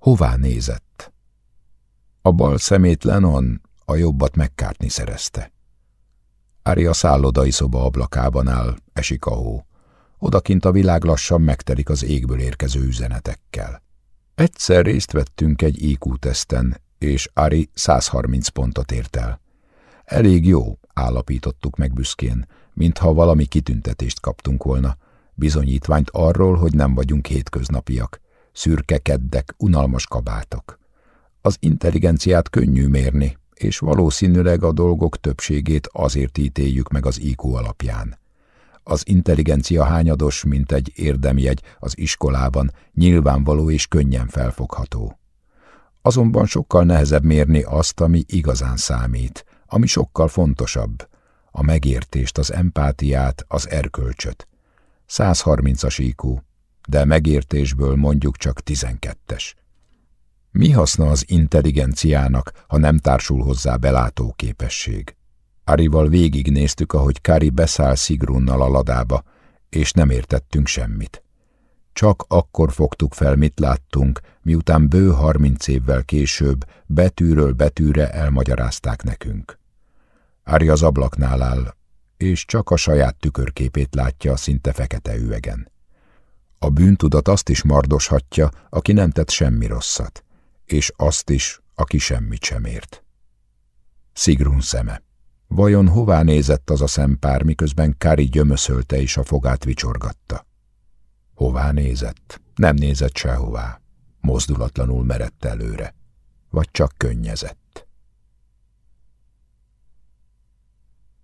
Hová nézett? A bal szemét Lennon, a jobbat megkártni szerezte. Ári a szállodai szoba ablakában áll, esik a hó. Odakint a világ lassan megtelik az égből érkező üzenetekkel. Egyszer részt vettünk egy IQ-teszten, és Ari 130 pontot ért el. Elég jó, állapítottuk meg büszkén, mintha valami kitüntetést kaptunk volna, bizonyítványt arról, hogy nem vagyunk hétköznapiak, szürke keddek, unalmas kabátok. Az intelligenciát könnyű mérni, és valószínűleg a dolgok többségét azért ítéljük meg az IQ alapján. Az intelligencia hányados, mint egy érdemjegy az iskolában, nyilvánvaló és könnyen felfogható. Azonban sokkal nehezebb mérni azt, ami igazán számít, ami sokkal fontosabb, a megértést, az empátiát, az erkölcsöt. 130-as IQ, de megértésből mondjuk csak 12-es. Mi haszna az intelligenciának, ha nem társul hozzá belátó képesség? Arival végignéztük, ahogy Kari beszáll Szigrunnal a ladába, és nem értettünk semmit. Csak akkor fogtuk fel, mit láttunk, miután bő harminc évvel később betűről betűre elmagyarázták nekünk. Ári az ablaknál áll, és csak a saját tükörképét látja a szinte fekete üvegen. A bűntudat azt is mardoshatja, aki nem tett semmi rosszat, és azt is, aki semmit sem ért. Szigrun szeme. Vajon hová nézett az a szempár, miközben Kári gyömöszölte és a fogát vicsorgatta? Hová nézett? Nem nézett sehová. Mozdulatlanul merett előre. Vagy csak könnyezett.